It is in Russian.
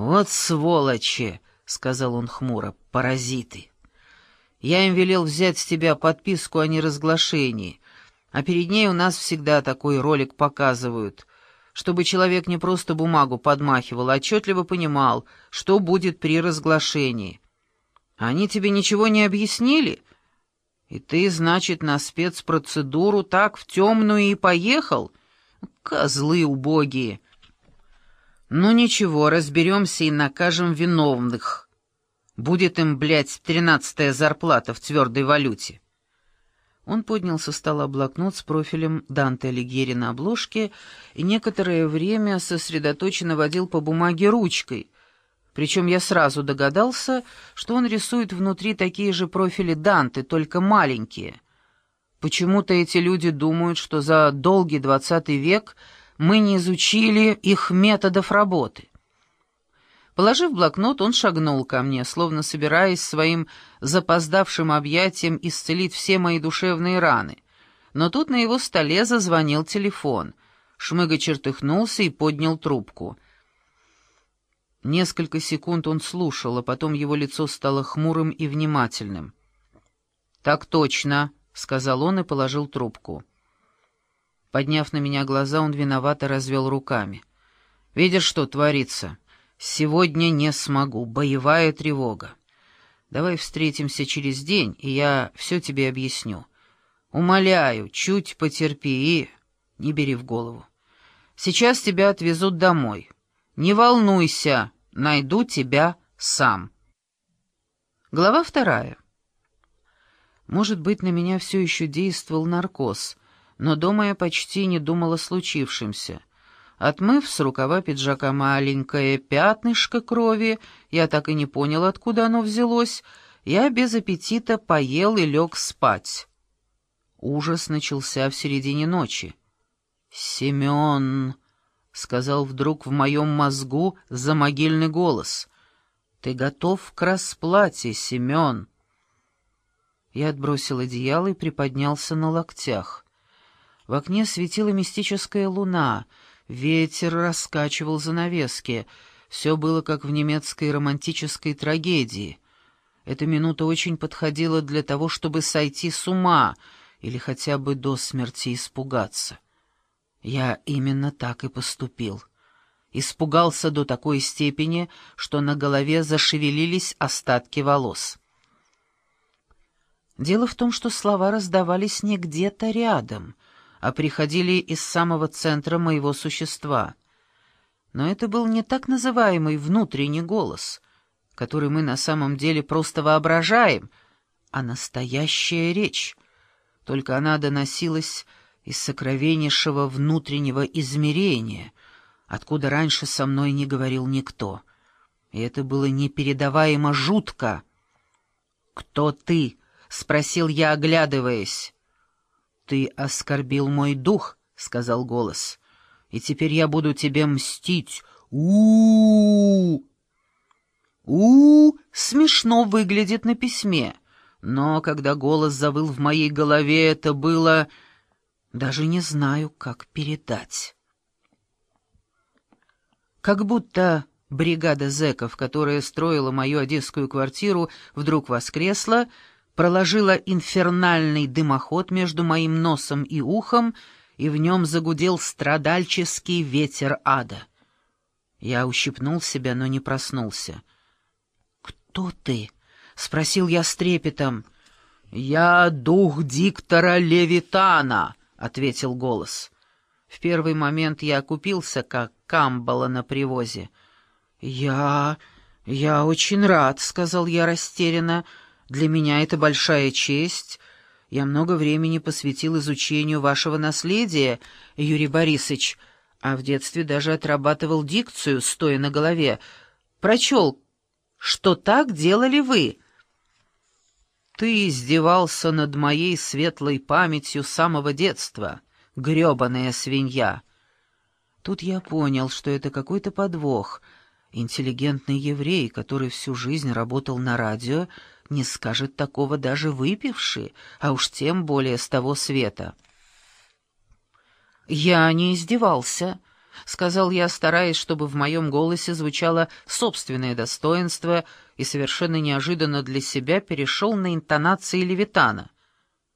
«Вот сволочи!» — сказал он хмуро. «Паразиты! Я им велел взять с тебя подписку о неразглашении, а перед ней у нас всегда такой ролик показывают, чтобы человек не просто бумагу подмахивал, а отчетливо понимал, что будет при разглашении. Они тебе ничего не объяснили?» И ты, значит, на спецпроцедуру так в темную и поехал? Козлы убогие. Ну ничего, разберемся и накажем виновных. Будет им, блядь, тринадцатая зарплата в твердой валюте. Он поднял со стола блокнот с профилем Данте Алигьери на обложке и некоторое время сосредоточенно водил по бумаге ручкой — причем я сразу догадался, что он рисует внутри такие же профили Данте, только маленькие. Почему-то эти люди думают, что за долгий двадцатый век мы не изучили их методов работы. Положив блокнот, он шагнул ко мне, словно собираясь своим запоздавшим объятием исцелить все мои душевные раны. Но тут на его столе зазвонил телефон. Шмыга чертыхнулся и поднял трубку — Несколько секунд он слушал, а потом его лицо стало хмурым и внимательным. «Так точно», — сказал он и положил трубку. Подняв на меня глаза, он виновато развел руками. «Видишь, что творится? Сегодня не смогу. Боевая тревога. Давай встретимся через день, и я все тебе объясню. Умоляю, чуть потерпи и не бери в голову. Сейчас тебя отвезут домой». «Не волнуйся, найду тебя сам». Глава вторая. Может быть, на меня все еще действовал наркоз, но дома я почти не думала о случившемся. Отмыв с рукава пиджака маленькое пятнышко крови, я так и не понял, откуда оно взялось, я без аппетита поел и лег спать. Ужас начался в середине ночи. «Семен!» — сказал вдруг в моем мозгу замогильный голос. «Ты готов к расплате, Семен?» Я отбросил одеяло и приподнялся на локтях. В окне светила мистическая луна, ветер раскачивал занавески. Все было как в немецкой романтической трагедии. Эта минута очень подходила для того, чтобы сойти с ума или хотя бы до смерти испугаться. Я именно так и поступил. Испугался до такой степени, что на голове зашевелились остатки волос. Дело в том, что слова раздавались не где-то рядом, а приходили из самого центра моего существа. Но это был не так называемый внутренний голос, который мы на самом деле просто воображаем, а настоящая речь. Только она доносилась из сокровеннейшего внутреннего измерения, откуда раньше со мной не говорил никто. И это было непередаваемо жутко. «Кто ты?» — спросил я, оглядываясь. «Ты оскорбил мой дух», — сказал голос, — «и теперь я буду тебе мстить. у у, -у, смешно выглядит на письме, но когда голос завыл в моей голове, это было... Даже не знаю, как передать. Как будто бригада зэков, которая строила мою одесскую квартиру, вдруг воскресла, проложила инфернальный дымоход между моим носом и ухом, и в нем загудел страдальческий ветер ада. Я ущипнул себя, но не проснулся. «Кто ты?» — спросил я с трепетом. «Я дух диктора Левитана», ответил голос. В первый момент я окупился, как камбала на привозе. «Я... я очень рад», — сказал я растерянно. «Для меня это большая честь. Я много времени посвятил изучению вашего наследия, Юрий Борисович, а в детстве даже отрабатывал дикцию, стоя на голове. Прочел, что так делали вы». Ты издевался над моей светлой памятью самого детства, грёбаная свинья. Тут я понял, что это какой-то подвох. Интеллигентный еврей, который всю жизнь работал на радио, не скажет такого даже выпивший, а уж тем более с того света. Я не издевался, — сказал я, стараясь, чтобы в моем голосе звучало собственное достоинство, и совершенно неожиданно для себя перешел на интонации Левитана.